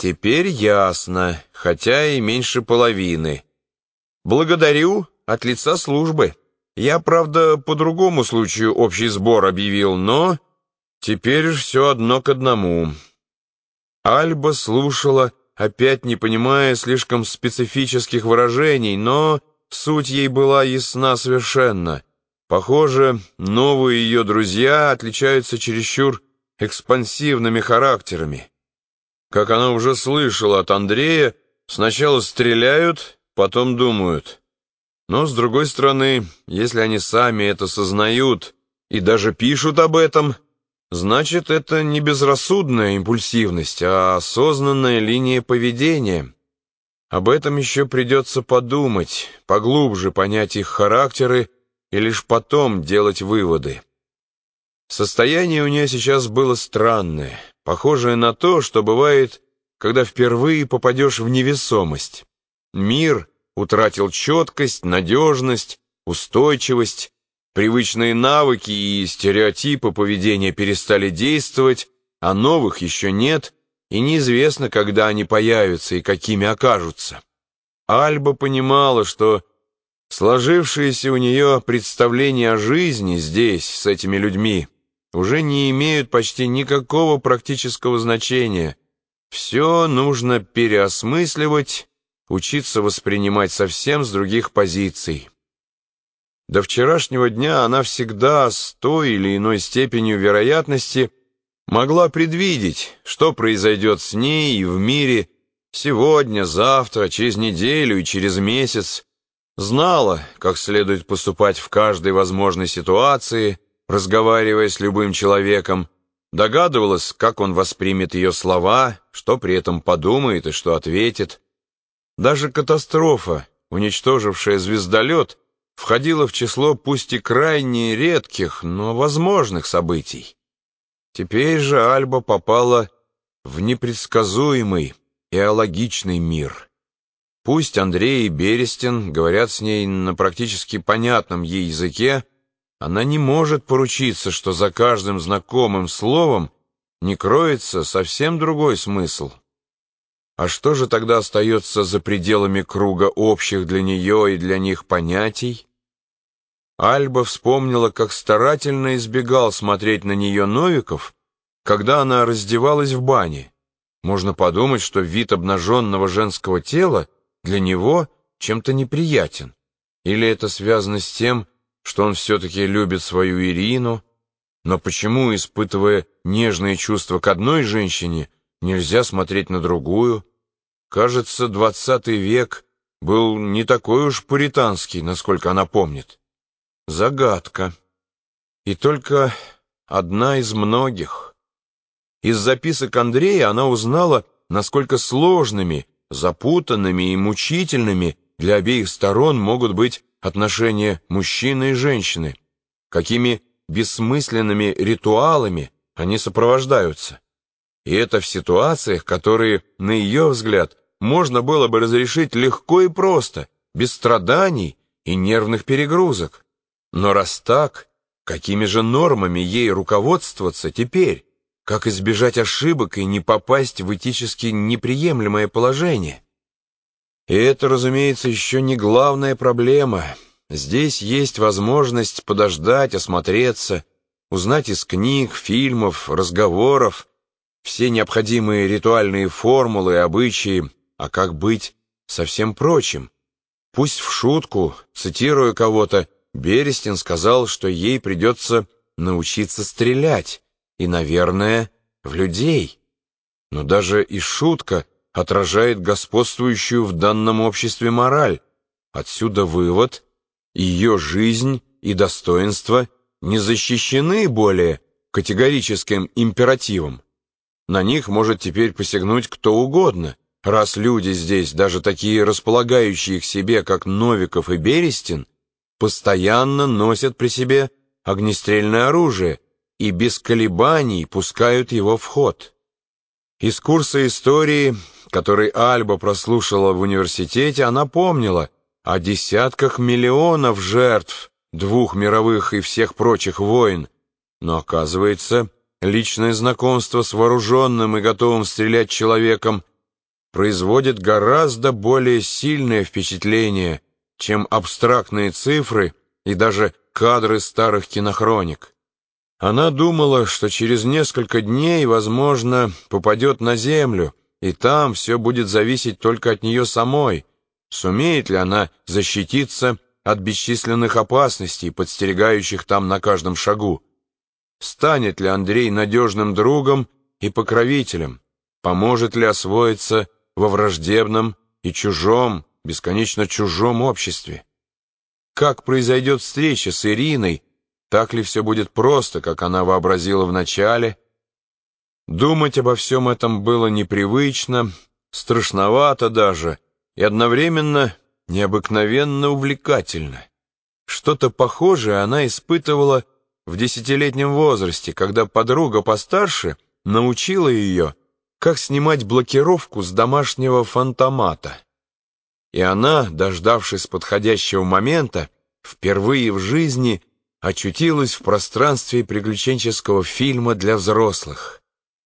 Теперь ясно, хотя и меньше половины. Благодарю от лица службы. Я, правда, по другому случаю общий сбор объявил, но теперь все одно к одному. Альба слушала, опять не понимая слишком специфических выражений, но суть ей была ясна совершенно. Похоже, новые ее друзья отличаются чересчур экспансивными характерами. Как она уже слышала от Андрея, сначала стреляют, потом думают. Но, с другой стороны, если они сами это сознают и даже пишут об этом, значит, это не безрассудная импульсивность, а осознанная линия поведения. Об этом еще придется подумать, поглубже понять их характеры и лишь потом делать выводы. Состояние у нее сейчас было странное, похожее на то, что бывает, когда впервые попадешь в невесомость. Мир утратил четкость, надежность, устойчивость, привычные навыки и стереотипы поведения перестали действовать, а новых еще нет, и неизвестно, когда они появятся и какими окажутся. Альба понимала, что сложившиеся у нее представления о жизни здесь, с этими людьми, уже не имеют почти никакого практического значения. Все нужно переосмысливать, учиться воспринимать совсем с других позиций. До вчерашнего дня она всегда с той или иной степенью вероятности могла предвидеть, что произойдет с ней и в мире сегодня, завтра, через неделю и через месяц, знала, как следует поступать в каждой возможной ситуации – разговаривая с любым человеком, догадывалась, как он воспримет ее слова, что при этом подумает и что ответит. Даже катастрофа, уничтожившая звездолет, входила в число пусть и крайне редких, но возможных событий. Теперь же Альба попала в непредсказуемый и алогичный мир. Пусть Андрей и Берестин говорят с ней на практически понятном ей языке, она не может поручиться, что за каждым знакомым словом не кроется совсем другой смысл. А что же тогда остается за пределами круга общих для нее и для них понятий? Альба вспомнила, как старательно избегал смотреть на нее Новиков, когда она раздевалась в бане. Можно подумать, что вид обнаженного женского тела для него чем-то неприятен. Или это связано с тем, что он все-таки любит свою Ирину, но почему, испытывая нежные чувства к одной женщине, нельзя смотреть на другую? Кажется, двадцатый век был не такой уж пуританский, насколько она помнит. Загадка. И только одна из многих. Из записок Андрея она узнала, насколько сложными, запутанными и мучительными для обеих сторон могут быть отношения мужчины и женщины, какими бессмысленными ритуалами они сопровождаются. И это в ситуациях, которые, на ее взгляд, можно было бы разрешить легко и просто, без страданий и нервных перегрузок. Но раз так, какими же нормами ей руководствоваться теперь? Как избежать ошибок и не попасть в этически неприемлемое положение? И это, разумеется, еще не главная проблема. Здесь есть возможность подождать, осмотреться, узнать из книг, фильмов, разговоров все необходимые ритуальные формулы и обычаи, а как быть со всем прочим. Пусть в шутку, цитируя кого-то, Берестин сказал, что ей придется научиться стрелять, и, наверное, в людей. Но даже и шутка — отражает господствующую в данном обществе мораль. Отсюда вывод, ее жизнь и достоинство не защищены более категорическим императивом. На них может теперь посягнуть кто угодно, раз люди здесь, даже такие располагающие к себе, как Новиков и Берестин, постоянно носят при себе огнестрельное оружие и без колебаний пускают его в ход. Из курса истории который Альба прослушала в университете, она помнила о десятках миллионов жертв двух мировых и всех прочих войн. Но, оказывается, личное знакомство с вооруженным и готовым стрелять человеком производит гораздо более сильное впечатление, чем абстрактные цифры и даже кадры старых кинохроник. Она думала, что через несколько дней, возможно, попадет на землю, и там все будет зависеть только от нее самой, сумеет ли она защититься от бесчисленных опасностей, подстерегающих там на каждом шагу. Станет ли Андрей надежным другом и покровителем? Поможет ли освоиться во враждебном и чужом, бесконечно чужом обществе? Как произойдет встреча с Ириной, так ли все будет просто, как она вообразила вначале? Думать обо всем этом было непривычно, страшновато даже, и одновременно необыкновенно увлекательно. Что-то похожее она испытывала в десятилетнем возрасте, когда подруга постарше научила ее, как снимать блокировку с домашнего фантомата. И она, дождавшись подходящего момента, впервые в жизни очутилась в пространстве приключенческого фильма для взрослых.